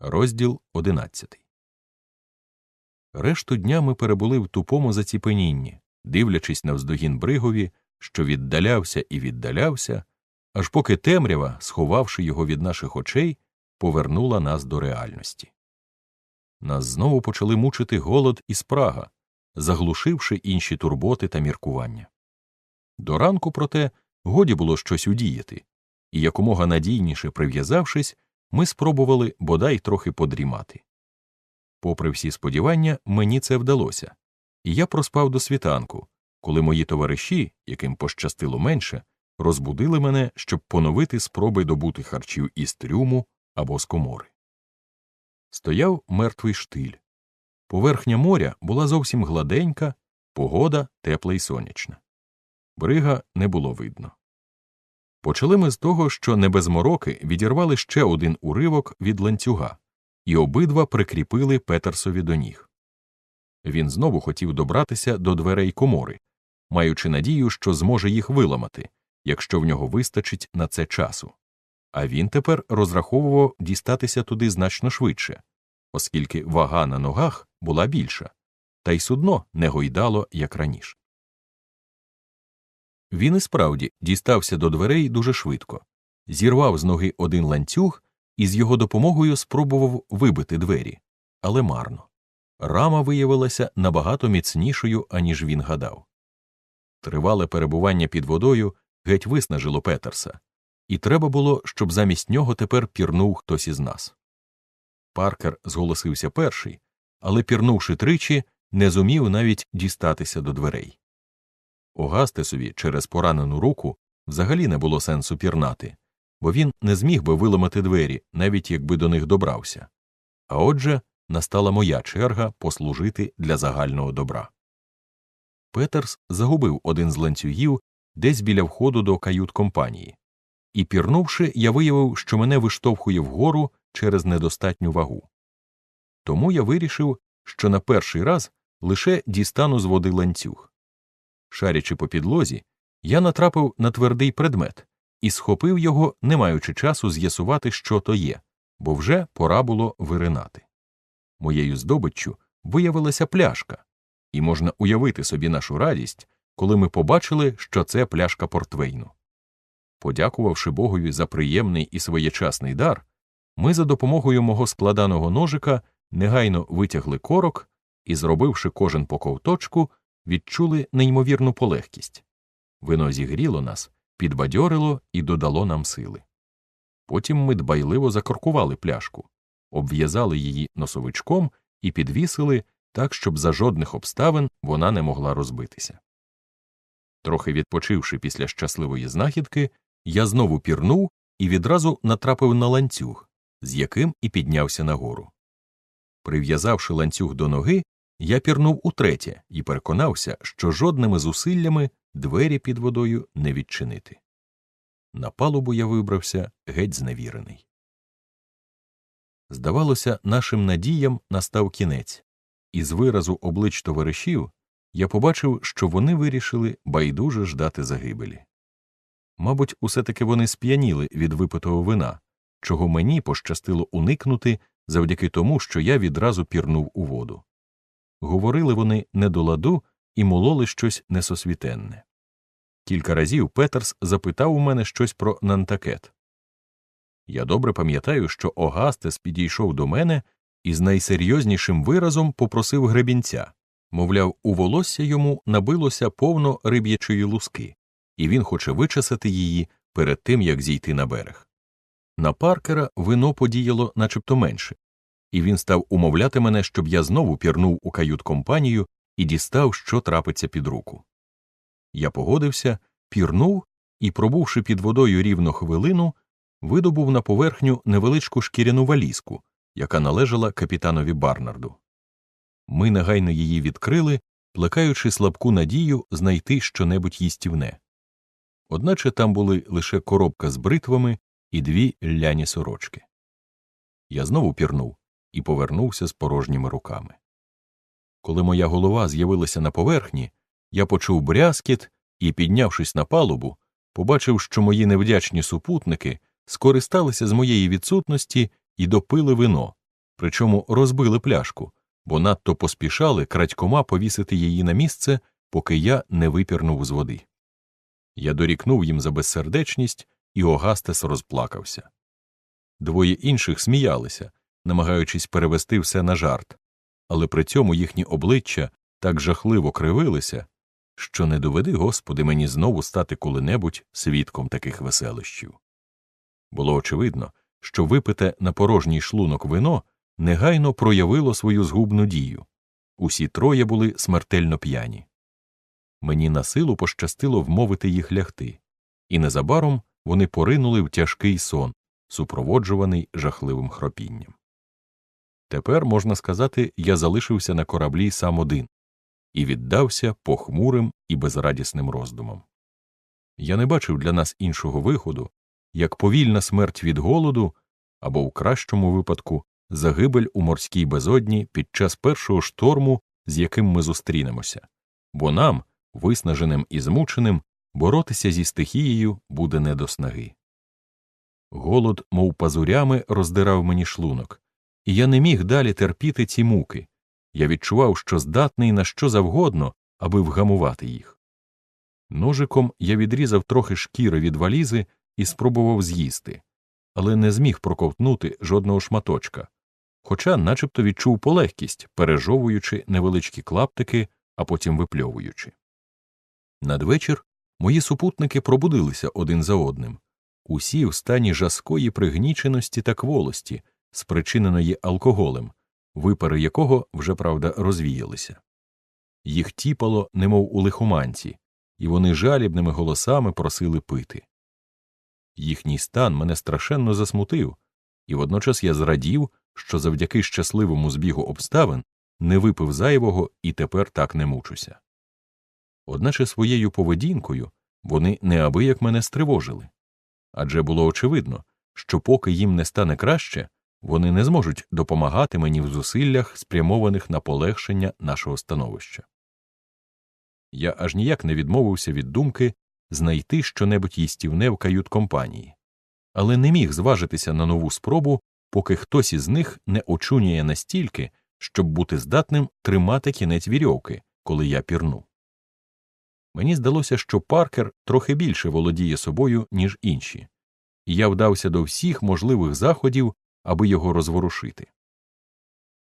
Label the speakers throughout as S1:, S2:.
S1: Розділ одинадцятий. Решту дня ми перебули в тупому заціпенінні, дивлячись на вздогін бригові, що віддалявся і віддалявся, аж поки темрява, сховавши його від наших очей, повернула нас до реальності. Нас знову почали мучити голод і спрага, заглушивши інші турботи та міркування. До ранку, проте, годі було щось удіяти, і якомога надійніше прив'язавшись, ми спробували бодай трохи подрімати. Попри всі сподівання, мені це вдалося, і я проспав до світанку, коли мої товариші, яким пощастило менше, розбудили мене, щоб поновити спроби добути харчів із трюму або з комори. Стояв мертвий штиль. Поверхня моря була зовсім гладенька, погода тепла й сонячна. Брига не було видно. Почали ми з того, що не без мороки відірвали ще один уривок від ланцюга, і обидва прикріпили Петерсові до ніг. Він знову хотів добратися до дверей комори, маючи надію, що зможе їх виламати, якщо в нього вистачить на це часу. А він тепер розраховував дістатися туди значно швидше, оскільки вага на ногах була більша, та й судно не гойдало, як раніше. Він і справді дістався до дверей дуже швидко, зірвав з ноги один ланцюг і з його допомогою спробував вибити двері, але марно. Рама виявилася набагато міцнішою, аніж він гадав. Тривале перебування під водою геть виснажило Петерса, і треба було, щоб замість нього тепер пірнув хтось із нас. Паркер зголосився перший, але, пірнувши тричі, не зумів навіть дістатися до дверей. Огастесові через поранену руку взагалі не було сенсу пірнати, бо він не зміг би виламати двері, навіть якби до них добрався. А отже, настала моя черга послужити для загального добра. Петерс загубив один з ланцюгів десь біля входу до кают компанії, і, пірнувши, я виявив, що мене виштовхує вгору через недостатню вагу. Тому я вирішив, що на перший раз лише дістану з води ланцюг. Шарячи по підлозі, я натрапив на твердий предмет і схопив його, не маючи часу з'ясувати, що то є, бо вже пора було виринати. Моєю здобиччю виявилася пляшка, і можна уявити собі нашу радість, коли ми побачили, що це пляшка портвейну. Подякувавши Богові за приємний і своєчасний дар, ми за допомогою мого складаного ножика негайно витягли корок і, зробивши кожен по ковточку, відчули неймовірну полегкість. Вино зігріло нас, підбадьорило і додало нам сили. Потім ми дбайливо закоркували пляшку, обв'язали її носовичком і підвісили так, щоб за жодних обставин вона не могла розбитися. Трохи відпочивши після щасливої знахідки, я знову пірнув і відразу натрапив на ланцюг, з яким і піднявся нагору. Прив'язавши ланцюг до ноги, я пірнув утретє і переконався, що жодними зусиллями двері під водою не відчинити. На палубу я вибрався геть зневірений. Здавалося, нашим надіям настав кінець, і з виразу облич товаришів я побачив, що вони вирішили байдуже ждати загибелі. Мабуть, усе таки вони сп'яніли від випитого вина, чого мені пощастило уникнути завдяки тому, що я відразу пірнув у воду. Говорили вони не до ладу і мололи щось несосвітенне. Кілька разів Петерс запитав у мене щось про Нантакет. Я добре пам'ятаю, що Огастес підійшов до мене і з найсерйознішим виразом попросив гребінця мовляв, у волосся йому набилося повно риб'ячої луски, і він хоче вичесати її перед тим, як зійти на берег. На паркера вино подіяло начебто менше, і він став умовляти мене, щоб я знову пірнув у кают компанію і дістав, що трапиться під руку. Я погодився, пірнув і, пробувши під водою рівно хвилину, видобув на поверхню невеличку шкіряну валізку, яка належала капітанові Барнарду. Ми негайно її відкрили, плекаючи слабку надію знайти щонебудь їстівне. Одначе там були лише коробка з бритвами і дві ляні сорочки. Я знову пірнув і повернувся з порожніми руками. Коли моя голова з'явилася на поверхні, я почув брязкіт і, піднявшись на палубу, побачив, що мої невдячні супутники скористалися з моєї відсутності і допили вино, причому розбили пляшку, бо надто поспішали крадькома повісити її на місце, поки я не випірнув з води. Я дорікнув їм за безсердечність, і Огастес розплакався. Двоє інших сміялися, намагаючись перевести все на жарт, але при цьому їхні обличчя так жахливо кривилися, що не доведи, Господи, мені знову стати коли-небудь свідком таких веселищів. Було очевидно, що випите на порожній шлунок вино негайно проявило свою згубну дію. Усі троє були смертельно п'яні. Мені на силу пощастило вмовити їх лягти, і незабаром вони поринули в тяжкий сон, супроводжуваний жахливим хропінням. Тепер, можна сказати, я залишився на кораблі сам один і віддався похмурим і безрадісним роздумам. Я не бачив для нас іншого виходу, як повільна смерть від голоду або, в кращому випадку, загибель у морській безодні під час першого шторму, з яким ми зустрінемося, бо нам, виснаженим і змученим, боротися зі стихією буде не до снаги. Голод, мов пазурями, роздирав мені шлунок, і я не міг далі терпіти ці муки. Я відчував, що здатний на що завгодно, аби вгамувати їх. Ножиком я відрізав трохи шкіри від валізи і спробував з'їсти, але не зміг проковтнути жодного шматочка, хоча начебто відчув полегкість, пережовуючи невеличкі клаптики, а потім випльовуючи. Надвечір мої супутники пробудилися один за одним, усі в стані жаскої пригніченості та кволості, спричиненої алкоголем, випари якого вже правда розвіялися. Їх тіпало, немов у лихоманці, і вони жалібними голосами просили пити. Їхній стан мене страшенно засмутив, і водночас я зрадів, що завдяки щасливому збігу обставин не випив зайвого і тепер так не мучуся. Одначе своєю поведінкою вони неабияк мене стривожили адже було очевидно, що поки їм не стане краще, вони не зможуть допомагати мені в зусиллях, спрямованих на полегшення нашого становища. Я аж ніяк не відмовився від думки знайти щонебудь їстівне в кают компанії, але не міг зважитися на нову спробу, поки хтось із них не очунює настільки, щоб бути здатним тримати кінець вірьовки, коли я пірну. Мені здалося, що Паркер трохи більше володіє собою, ніж інші, і я вдався до всіх можливих заходів, аби його розворушити.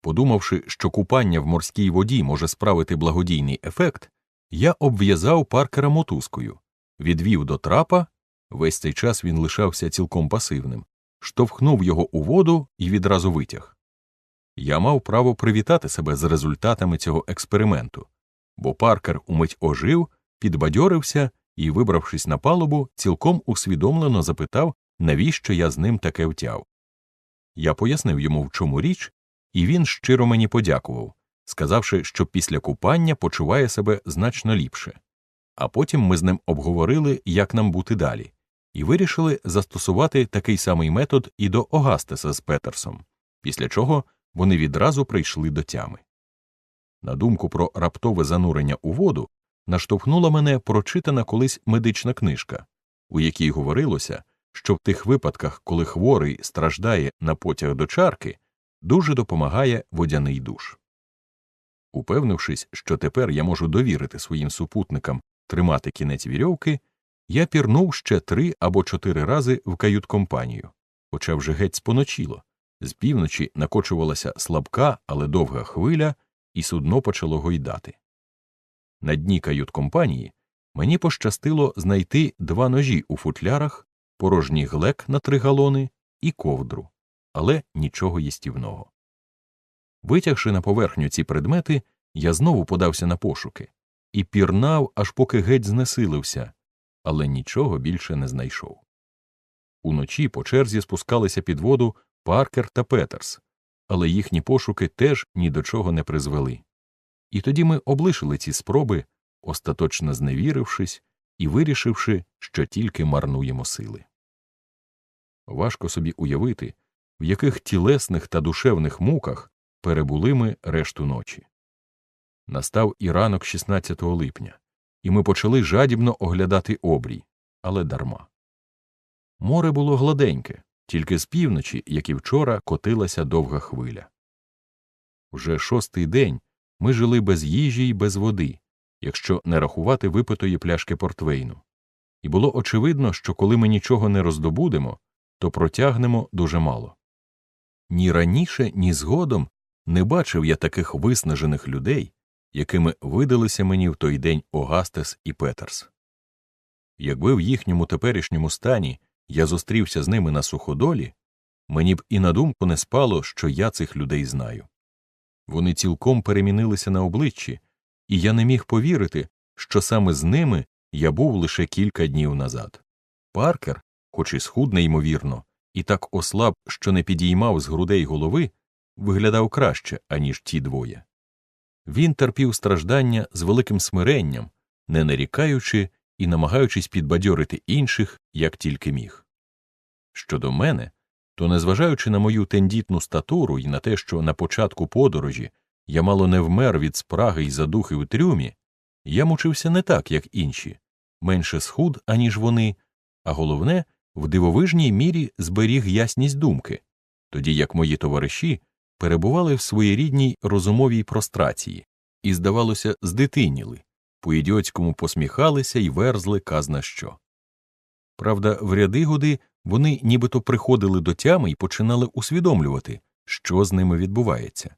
S1: Подумавши, що купання в морській воді може справити благодійний ефект, я обв'язав паркера мотузкою, відвів до трапа весь цей час він лишався цілком пасивним, штовхнув його у воду і відразу витяг. Я мав право привітати себе з результатами цього експерименту, бо паркер умить ожив, підбадьорився і, вибравшись на палубу, цілком усвідомлено запитав, навіщо я з ним таке втяв. Я пояснив йому, в чому річ, і він щиро мені подякував, сказавши, що після купання почуває себе значно ліпше. А потім ми з ним обговорили, як нам бути далі, і вирішили застосувати такий самий метод і до Огастеса з Петерсом, після чого вони відразу прийшли до тями. На думку про раптове занурення у воду наштовхнула мене прочитана колись медична книжка, у якій говорилося, що в тих випадках, коли хворий страждає на потяг до чарки, дуже допомагає водяний душ. Упевнившись, що тепер я можу довірити своїм супутникам тримати кінець вірьовки, я пірнув ще три або чотири рази в кают компанію, хоча вже геть споночіло. З півночі накочувалася слабка, але довга хвиля, і судно почало гойдати. На дні кают компанії мені пощастило знайти два ножі у футлярах, порожній глек на три галони і ковдру, але нічого їстівного. Витягши на поверхню ці предмети, я знову подався на пошуки і пірнав, аж поки геть знесилився, але нічого більше не знайшов. Уночі по черзі спускалися під воду Паркер та Петерс, але їхні пошуки теж ні до чого не призвели. І тоді ми облишили ці спроби, остаточно зневірившись і вирішивши, що тільки марнуємо сили. Важко собі уявити, в яких тілесних та душевних муках перебули ми решту ночі. Настав і ранок 16 липня, і ми почали жадібно оглядати обрій, але дарма. Море було гладеньке, Тільки з півночі, як і вчора, котилася довга хвиля. Вже шостий день ми жили без їжі й без води, якщо не рахувати випитої пляшки портвейну, і було очевидно, що коли ми нічого не роздобудемо, то протягнемо дуже мало. Ні раніше, ні згодом не бачив я таких виснажених людей, якими видалися мені в той день Огастес і Петерс. Якби в їхньому теперішньому стані я зустрівся з ними на суходолі, мені б і на думку не спало, що я цих людей знаю. Вони цілком перемінилися на обличчі, і я не міг повірити, що саме з ними я був лише кілька днів назад. Паркер, хоч і схудний, ймовірно, і так ослаб, що не підіймав з грудей голови, виглядав краще, аніж ті двоє. Він терпів страждання з великим смиренням, не нарікаючи і намагаючись підбадьорити інших, як тільки міг. Щодо мене, то, незважаючи на мою тендітну статуру і на те, що на початку подорожі я мало не вмер від спраги й задухи у трюмі, я мучився не так, як інші, менше схуд, аніж вони, а головне, в дивовижній мірі зберіг ясність думки, тоді як мої товариші перебували в своєрідній розумовій прострації і, здавалося, здитиніли, по ідіотському посміхалися й верзли казна що. Правда, в ряди годи вони нібито приходили до тями і починали усвідомлювати, що з ними відбувається,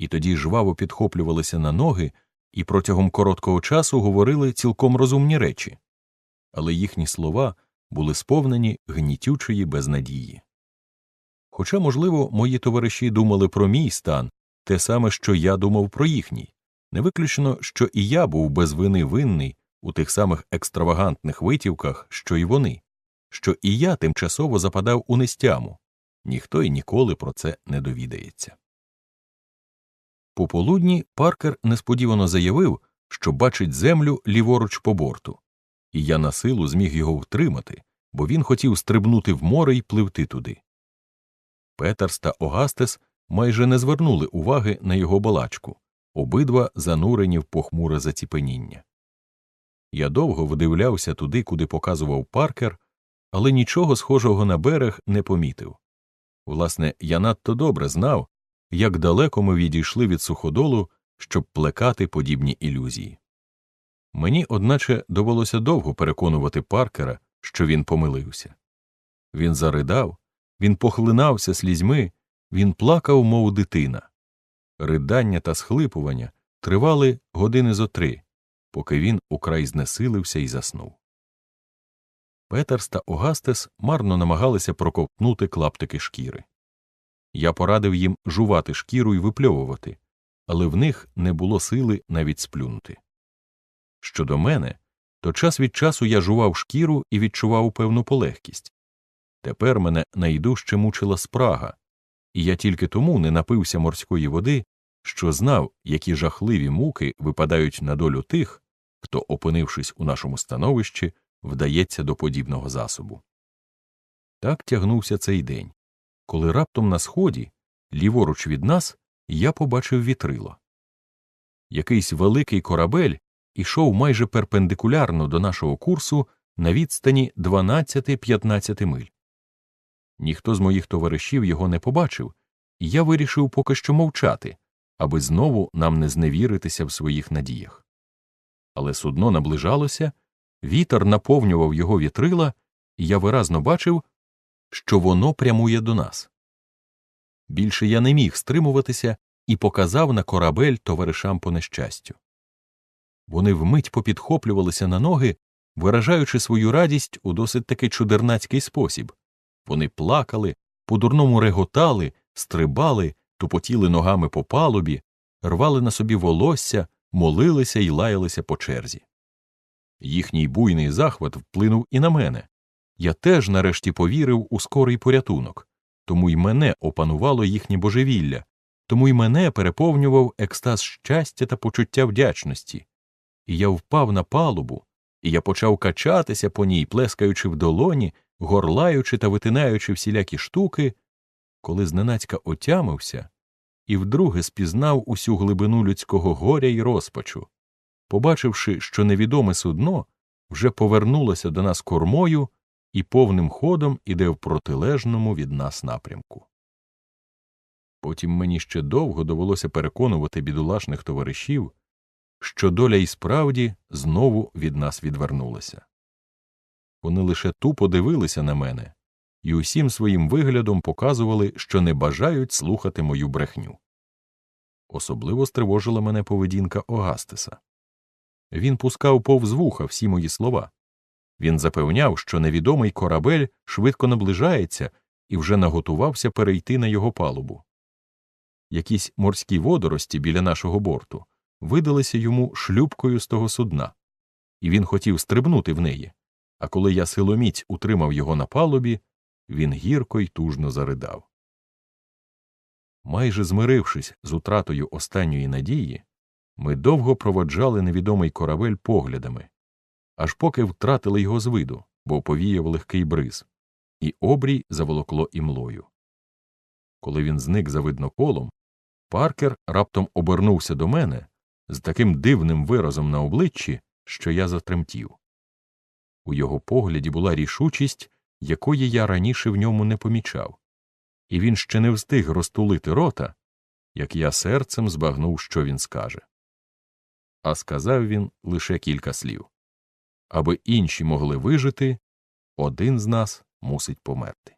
S1: і тоді жваво підхоплювалися на ноги і протягом короткого часу говорили цілком розумні речі, але їхні слова були сповнені гнітючої безнадії. Хоча, можливо, мої товариші думали про мій стан те саме, що я думав про їхній, не виключено, що і я був без вини винний у тих самих екстравагантних витівках, що й вони, що і я тимчасово западав у нестяму, ніхто й ніколи про це не довідається. Пополудні Паркер несподівано заявив, що бачить землю ліворуч по борту, і я на силу зміг його втримати, бо він хотів стрибнути в море й пливти туди. Петерс та Огастес майже не звернули уваги на його балачку, обидва занурені в похмуре заціпеніння. Я довго вдивлявся туди, куди показував паркер, але нічого схожого на берег не помітив. Власне, я надто добре знав, як далеко ми відійшли від суходолу, щоб плекати подібні ілюзії. Мені, одначе, довелося довго переконувати паркера, що він помилився. Він заридав, він похлинався слізьми, він плакав, мов дитина. Ридання та схлипування тривали години зо три, поки він украй знесилився і заснув. Петерс та Огастес марно намагалися проковтнути клаптики шкіри. Я порадив їм жувати шкіру і випльовувати, але в них не було сили навіть сплюнути. Щодо мене, то час від часу я жував шкіру і відчував певну полегкість. Тепер мене найдужче мучила спрага, і я тільки тому не напився морської води, що знав, які жахливі муки випадають на долю тих, хто, опинившись у нашому становищі, вдається до подібного засобу. Так тягнувся цей день, коли раптом на сході, ліворуч від нас, я побачив вітрило. Якийсь великий корабель ішов майже перпендикулярно до нашого курсу на відстані 12-15 миль. Ніхто з моїх товаришів його не побачив, і я вирішив поки що мовчати, аби знову нам не зневіритися в своїх надіях. Але судно наближалося, вітер наповнював його вітрила, і я виразно бачив, що воно прямує до нас. Більше я не міг стримуватися і показав на корабель товаришам по нещастю. Вони вмить попідхоплювалися на ноги, виражаючи свою радість у досить таки чудернацький спосіб. Вони плакали, по дурному реготали, стрибали, тупотіли ногами по палубі, рвали на собі волосся, молилися й лаялися по черзі. Їхній буйний захват вплинув і на мене. Я теж нарешті повірив у скорий порятунок, тому й мене опанувало їхнє божевілля, тому й мене переповнював екстаз щастя та почуття вдячності. І я впав на палубу, і я почав качатися по ній, плескаючи в долоні, горлаючи та витинаючи всілякі штуки, коли зненацька отямився і вдруге спізнав усю глибину людського горя й розпачу, побачивши, що невідоме судно вже повернулося до нас кормою і повним ходом іде в протилежному від нас напрямку. Потім мені ще довго довелося переконувати бідолашних товаришів, що доля і справді знову від нас відвернулася. Вони лише тупо дивилися на мене і усім своїм виглядом показували, що не бажають слухати мою брехню. Особливо стривожила мене поведінка Огастеса. Він пускав повз вуха всі мої слова. Він запевняв, що невідомий корабель швидко наближається і вже наготувався перейти на його палубу. Якісь морські водорості біля нашого борту видалися йому шлюбкою з того судна, і він хотів стрибнути в неї. А коли я силоміць утримав його на палубі, він гірко й тужно заридав. Майже змирившись з утратою останньої надії, ми довго проводжали невідомий корабель поглядами, аж поки втратили його з виду, бо повіяв легкий бриз, і обрій заволокло імлою. Коли він зник за видноколом, Паркер раптом обернувся до мене з таким дивним виразом на обличчі, що я затремтів. У його погляді була рішучість, якої я раніше в ньому не помічав, і він ще не встиг розтулити рота, як я серцем збагнув, що він скаже. А сказав він лише кілька слів аби інші могли вижити, один з нас мусить померти.